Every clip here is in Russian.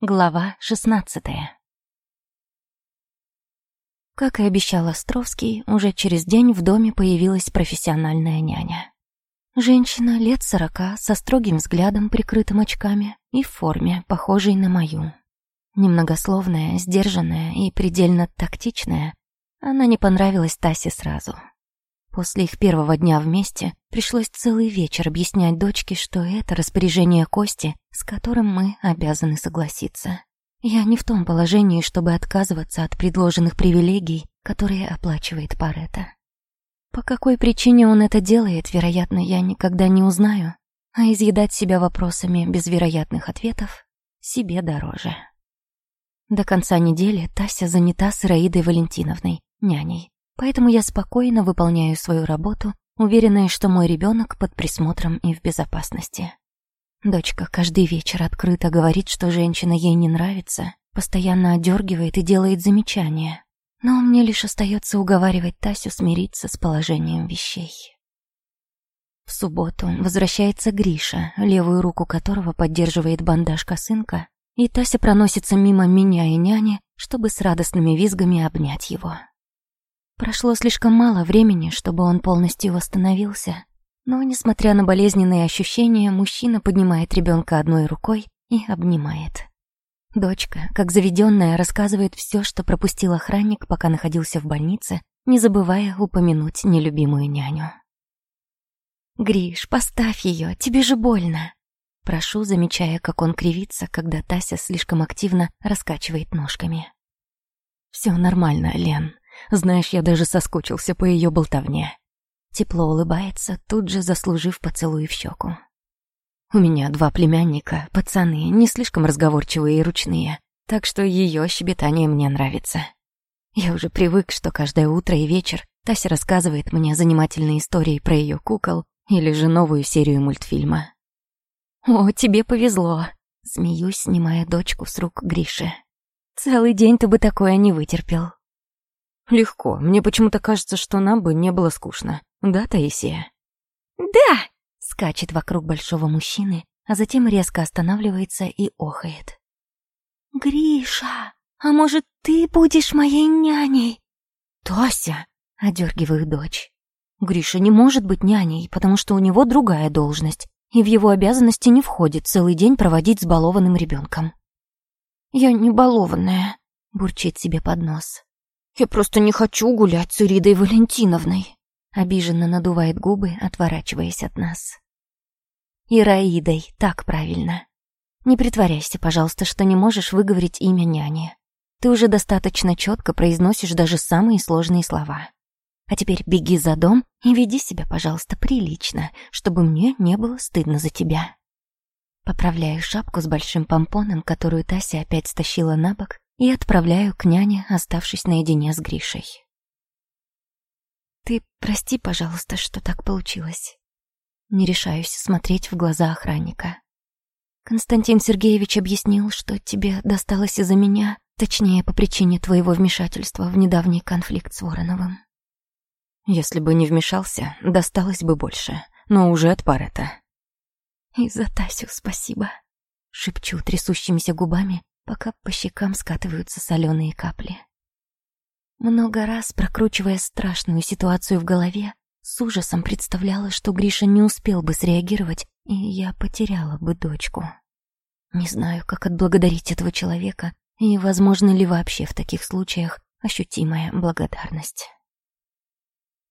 Глава шестнадцатая. Как и обещал Островский, уже через день в доме появилась профессиональная няня. Женщина лет сорока, со строгим взглядом, прикрытым очками, и в форме, похожей на мою. Немногословная, сдержанная и предельно тактичная, она не понравилась Тасе сразу. После их первого дня вместе пришлось целый вечер объяснять дочке, что это распоряжение Кости, с которым мы обязаны согласиться. Я не в том положении, чтобы отказываться от предложенных привилегий, которые оплачивает Парета. По какой причине он это делает, вероятно, я никогда не узнаю, а изъедать себя вопросами без вероятных ответов себе дороже. До конца недели Тася занята с Ираидой Валентиновной, няней, Поэтому я спокойно выполняю свою работу, уверенная, что мой ребенок под присмотром и в безопасности. Дочка каждый вечер открыто говорит, что женщина ей не нравится, постоянно одергивает и делает замечания. Но мне лишь остается уговаривать Тасю смириться с положением вещей. В субботу возвращается Гриша, левую руку которого поддерживает бандаж косынка, и Тася проносится мимо меня и няни, чтобы с радостными визгами обнять его. Прошло слишком мало времени, чтобы он полностью восстановился, но, несмотря на болезненные ощущения, мужчина поднимает ребенка одной рукой и обнимает. Дочка, как заведенная, рассказывает все, что пропустил охранник, пока находился в больнице, не забывая упомянуть нелюбимую няню. «Гриш, поставь ее, тебе же больно!» Прошу, замечая, как он кривится, когда Тася слишком активно раскачивает ножками. «Все нормально, Лен», знаешь, я даже соскучился по ее болтовне. Тепло улыбается, тут же заслужив поцелуй в щеку. У меня два племянника, пацаны, не слишком разговорчивые и ручные, так что ее щебетание мне нравится. Я уже привык, что каждое утро и вечер Тася рассказывает мне занимательные истории про ее кукол или же новую серию мультфильма. «О, тебе повезло!» — смеюсь, снимая дочку с рук Гриши. «Целый день ты бы такое не вытерпел». Легко. Мне почему-то кажется, что нам бы не было скучно. Да, Таисия? Да! Скачет вокруг большого мужчины, а затем резко останавливается и охает. Гриша, а может, ты будешь моей няней? Тося! Одергиваю дочь. Гриша не может быть няней, потому что у него другая должность, и в его обязанности не входит целый день проводить с балованным ребенком. «Я не балованная», — бурчит себе под нос. Я просто не хочу гулять с Иридой Валентиновной. Обиженно надувает губы, отворачиваясь от нас. Ираидой, так правильно. Не притворяйся, пожалуйста, что не можешь выговорить имя няни. Ты уже достаточно четко произносишь даже самые сложные слова. А теперь беги за дом и веди себя, пожалуйста, прилично, чтобы мне не было стыдно за тебя. Поправляю шапку с большим помпоном, которую Тася опять стащила на бок, и отправляю к няне, оставшись наедине с Гришей. «Ты прости, пожалуйста, что так получилось». Не решаюсь смотреть в глаза охранника. Константин Сергеевич объяснил, что тебе досталось из-за меня, точнее, по причине твоего вмешательства в недавний конфликт с Вороновым. Если бы не вмешался, досталось бы больше, но уже от Парета. И за Тасю спасибо. Шепчу трясущимися губами, пока по щекам скатываются соленые капли. Много раз, прокручивая страшную ситуацию в голове, с ужасом представляла, что Гриша не успел бы среагировать, и я потеряла бы дочку. Не знаю, как отблагодарить этого человека, и возможно ли вообще в таких случаях ощутимая благодарность.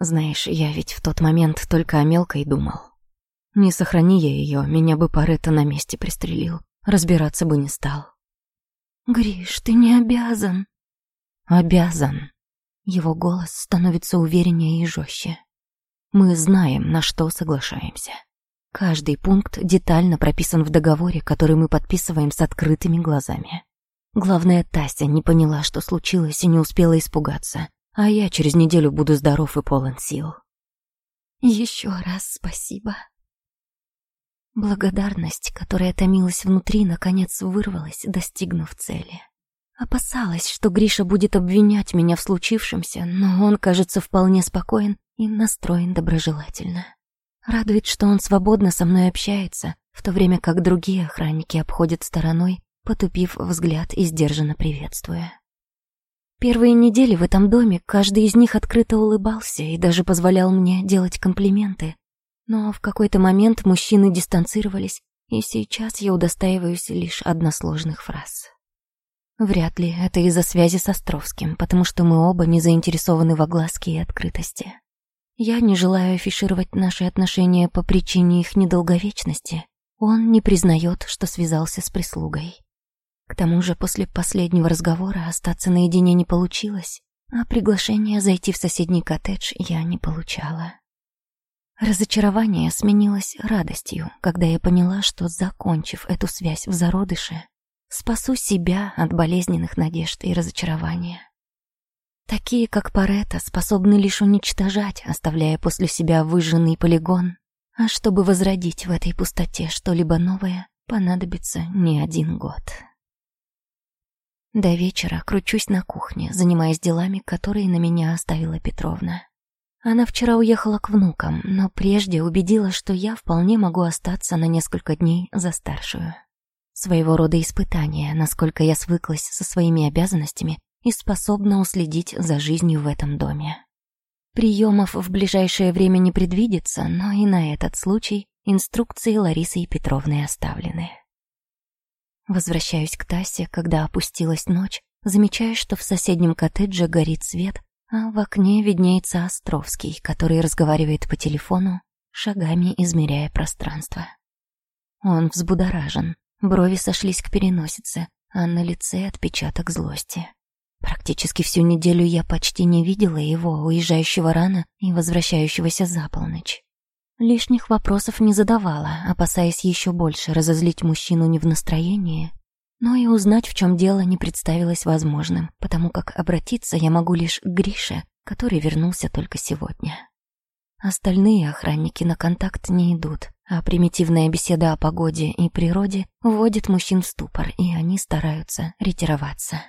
Знаешь, я ведь в тот момент только о мелкой думал. Не сохрани я ее, меня бы Паретто на месте пристрелил, разбираться бы не стал. «Гриш, ты не обязан». «Обязан». Его голос становится увереннее и жестче. «Мы знаем, на что соглашаемся. Каждый пункт детально прописан в договоре, который мы подписываем с открытыми глазами. Главное, Тася не поняла, что случилось, и не успела испугаться, а я через неделю буду здоров и полон сил». «Еще раз спасибо», Благодарность, которая томилась внутри, наконец вырвалась, достигнув цели. Опасалась, что Гриша будет обвинять меня в случившемся, но он, кажется, вполне спокоен и настроен доброжелательно. Радует, что он свободно со мной общается, в то время как другие охранники обходят стороной, потупив взгляд и сдержанно приветствуя. Первые недели в этом доме каждый из них открыто улыбался и даже позволял мне делать комплименты. Но в какой-то момент мужчины дистанцировались, и сейчас я удостаиваюсь лишь односложных фраз. Вряд ли это из-за связи с Островским, потому что мы оба не заинтересованы в огласке и открытости. Я не желаю афишировать наши отношения по причине их недолговечности. Он не признает, что связался с прислугой. К тому же после последнего разговора остаться наедине не получилось, а приглашение зайти в соседний коттедж я не получала. Разочарование сменилось радостью, когда я поняла, что, закончив эту связь в зародыше, спасу себя от болезненных надежд и разочарования. Такие, как Паретта, способны лишь уничтожать, оставляя после себя выжженный полигон, а чтобы возродить в этой пустоте что-либо новое, понадобится не один год. До вечера кручусь на кухне, занимаясь делами, которые на меня оставила Петровна. Она вчера уехала к внукам, но прежде убедила, что я вполне могу остаться на несколько дней за старшую. Своего рода испытание, насколько я свыклась со своими обязанностями и способна уследить за жизнью в этом доме. Приемов в ближайшее время не предвидится, но и на этот случай инструкции Ларисы и Петровны оставлены. Возвращаюсь к Тасе, когда опустилась ночь, замечаю, что в соседнем коттедже горит свет, а в окне виднеется Островский, который разговаривает по телефону, шагами измеряя пространство. Он взбудоражен, брови сошлись к переносице, а на лице отпечаток злости. Практически всю неделю я почти не видела его, уезжающего рано и возвращающегося за полночь. Лишних вопросов не задавала, опасаясь еще больше разозлить мужчину не в настроении, но и узнать, в чем дело, не представилось возможным, потому как обратиться я могу лишь к Грише, который вернулся только сегодня. Остальные охранники на контакт не идут, а примитивная беседа о погоде и природе вводит мужчин в ступор, и они стараются ретироваться.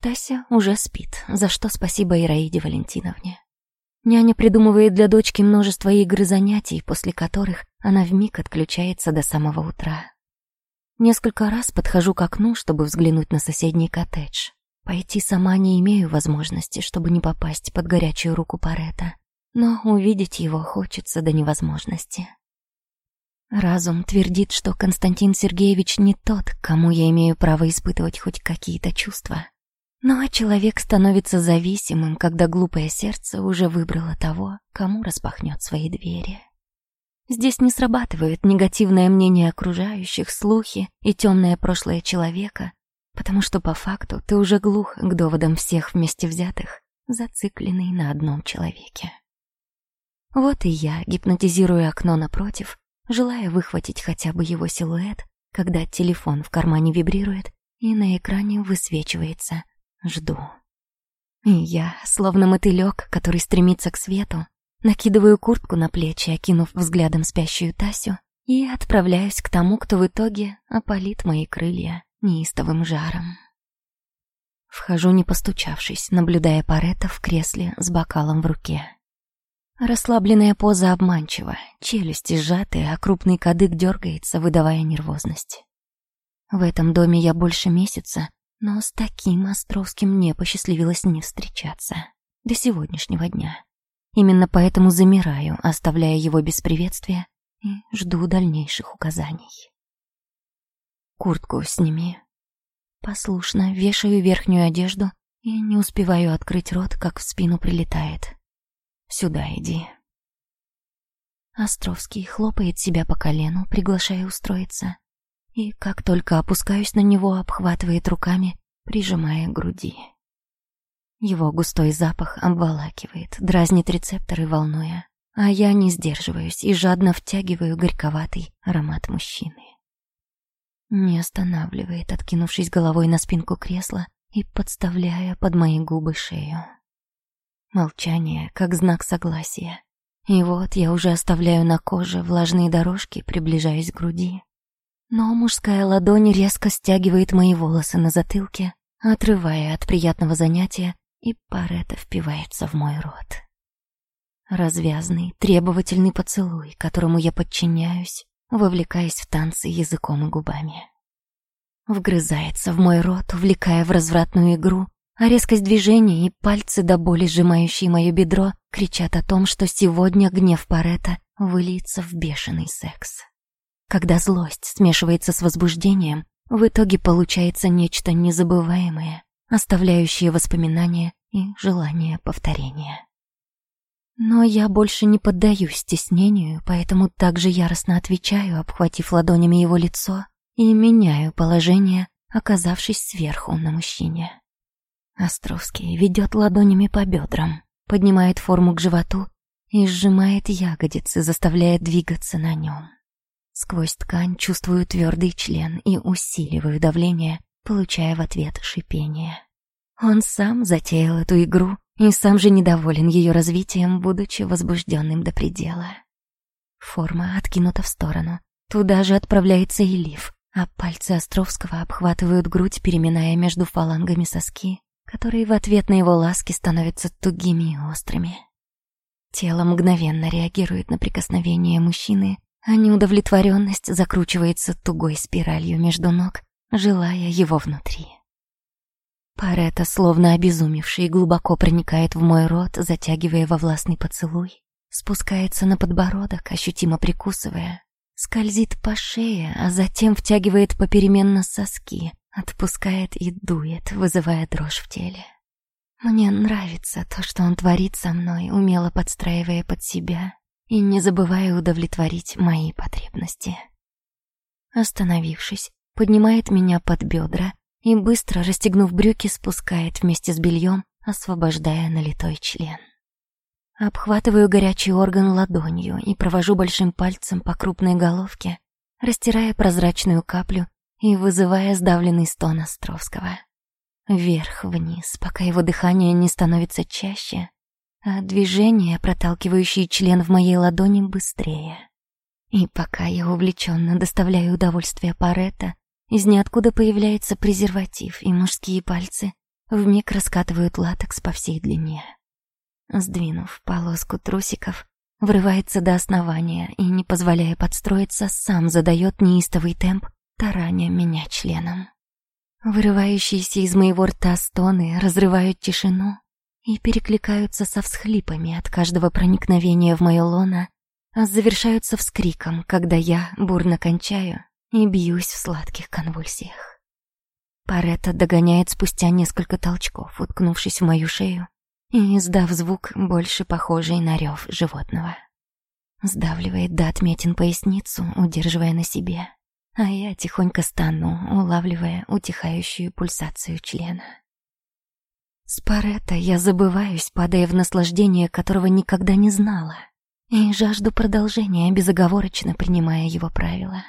Тася уже спит, за что спасибо Ираиде Валентиновне. Няня придумывает для дочки множество игр и занятий, после которых она вмиг отключается до самого утра. Несколько раз подхожу к окну, чтобы взглянуть на соседний коттедж. Пойти сама не имею возможности, чтобы не попасть под горячую руку Парета, но увидеть его хочется до невозможности. Разум твердит, что Константин Сергеевич не тот, кому я имею право испытывать хоть какие-то чувства. Ну а человек становится зависимым, когда глупое сердце уже выбрало того, кому распахнет свои двери. Здесь не срабатывает негативное мнение окружающих, слухи и темное прошлое человека, потому что по факту ты уже глух к доводам всех вместе взятых, зацикленный на одном человеке. Вот и я гипнотизирую окно напротив, желая выхватить хотя бы его силуэт, когда телефон в кармане вибрирует и на экране высвечивается Жду. И я, словно мотылек, который стремится к свету, накидываю куртку на плечи, окинув взглядом спящую Тасю, и отправляюсь к тому, кто в итоге опалит мои крылья неистовым жаром. Вхожу, не постучавшись, наблюдая Паретта в кресле с бокалом в руке. Расслабленная поза обманчива, челюсти сжаты, а крупный кадык дергается, выдавая нервозность. В этом доме я больше месяца, но с таким Островским мне посчастливилось не встречаться. До сегодняшнего дня. Именно поэтому замираю, оставляя его без приветствия, и жду дальнейших указаний. «Куртку сними». Послушно вешаю верхнюю одежду и не успеваю открыть рот, как в спину прилетает. «Сюда иди». Островский хлопает себя по колену, приглашая устроиться и как только опускаюсь на него, обхватывает руками, прижимая к груди. Его густой запах обволакивает, дразнит рецепторы, волнуя, а я не сдерживаюсь и жадно втягиваю горьковатый аромат мужчины. Не останавливает, откинувшись головой на спинку кресла и подставляя под мои губы шею. Молчание, как знак согласия. И вот я уже оставляю на коже влажные дорожки, приближаясь к груди. Но мужская ладонь резко стягивает мои волосы на затылке, отрывая от приятного занятия, и Парета впивается в мой рот. Развязный, требовательный поцелуй, которому я подчиняюсь, вовлекаясь в танцы языком и губами. вгрызается в мой рот, увлекая в развратную игру, а резкость движения и пальцы до боли сжимающие мое бедро кричат о том, что сегодня гнев Парета выльется в бешеный секс. Когда злость смешивается с возбуждением, в итоге получается нечто незабываемое, оставляющее воспоминания и желание повторения. Но я больше не поддаюсь стеснению, поэтому также яростно отвечаю, обхватив ладонями его лицо, и меняю положение, оказавшись сверху на мужчине. Островский ведет ладонями по бедрам, поднимает форму к животу и сжимает ягодицы, заставляя двигаться на нем. Сквозь ткань чувствую твердый член и усиливаю давление, получая в ответ шипение. Он сам затеял эту игру и сам же недоволен ее развитием, будучи возбужденным до предела. Форма откинута в сторону. Туда же отправляется и лиф, а пальцы Островского обхватывают грудь, переминая между фалангами соски, которые в ответ на его ласки становятся тугими и острыми. Тело мгновенно реагирует на прикосновение мужчины, а неудовлетворенность закручивается тугой спиралью между ног, желая его внутри. Парета, словно обезумевший, глубоко проникает в мой рот, затягивая во властный поцелуй. Спускается на подбородок, ощутимо прикусывая. Скользит по шее, а затем втягивает попеременно соски, отпускает и дует, вызывая дрожь в теле. Мне нравится то, что он творит со мной, умело подстраивая под себя и не забывая удовлетворить мои потребности. Остановившись, поднимает меня под бедра и, быстро расстегнув брюки, спускает вместе с бельем, освобождая налитой член. Обхватываю горячий орган ладонью и провожу большим пальцем по крупной головке, растирая прозрачную каплю и вызывая сдавленный стон Островского. Вверх-вниз, пока его дыхание не становится чаще, а движения, проталкивающие член в моей ладони, быстрее. И пока я увлеченно доставляю удовольствие Паретта, из ниоткуда появляется презерватив, и мужские пальцы вмиг раскатывают латекс по всей длине. Сдвинув полоску трусиков, врывается до основания и, не позволяя подстроиться, сам задает неистовый темп, тараня меня членом. Вырывающиеся из моего рта стоны разрывают тишину и перекликаются со всхлипами от каждого проникновения в мое лоно, а завершаются вскриком, когда я бурно кончаю и бьюсь в сладких конвульсиях. Паретта догоняет спустя несколько толчков, уткнувшись в мою шею и издав звук, больше похожий на рев животного. Сдавливает до отметин поясницу, удерживая на себе, а я тихонько стану, улавливая утихающую пульсацию члена. С Паретта я забываюсь, падая в наслаждение, которого никогда не знала, и жажду продолжения, безоговорочно принимая его правила.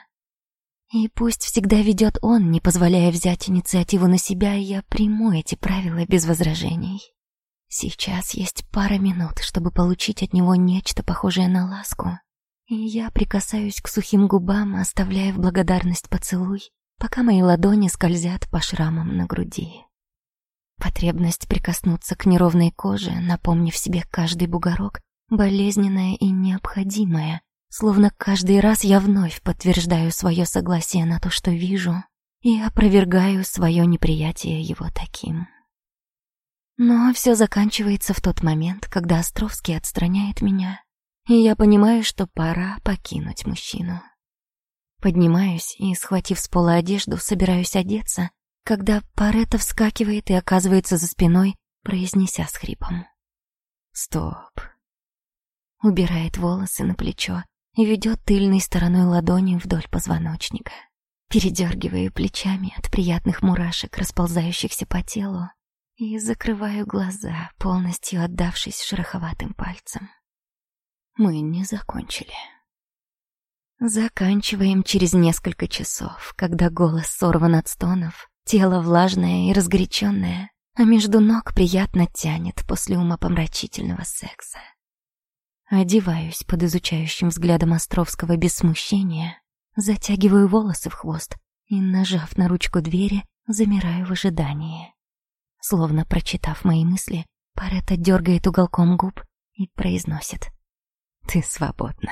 И пусть всегда ведет он, не позволяя взять инициативу на себя, я приму эти правила без возражений. Сейчас есть пара минут, чтобы получить от него нечто похожее на ласку. И я прикасаюсь к сухим губам, оставляя в благодарность поцелуй, пока мои ладони скользят по шрамам на груди. Потребность прикоснуться к неровной коже, напомнив себе каждый бугорок, болезненная и необходимая, Словно каждый раз я вновь подтверждаю свое согласие на то, что вижу, и опровергаю свое неприятие его таким. Но все заканчивается в тот момент, когда Островский отстраняет меня, и я понимаю, что пора покинуть мужчину. Поднимаюсь и, схватив с пола одежду, собираюсь одеться, когда Паретта вскакивает и оказывается за спиной, произнеся с хрипом. «Стоп!» Убирает волосы на плечо и ведет тыльной стороной ладони вдоль позвоночника. Передергиваю плечами от приятных мурашек, расползающихся по телу, и закрываю глаза, полностью отдавшись шероховатым пальцем. Мы не закончили. Заканчиваем через несколько часов, когда голос сорван от стонов, тело влажное и разгоряченное, а между ног приятно тянет после умопомрачительного секса. Одеваюсь под изучающим взглядом Островского без смущения, затягиваю волосы в хвост и, нажав на ручку двери, замираю в ожидании. Словно прочитав мои мысли, Паретта дергает уголком губ и произносит «Ты свободна».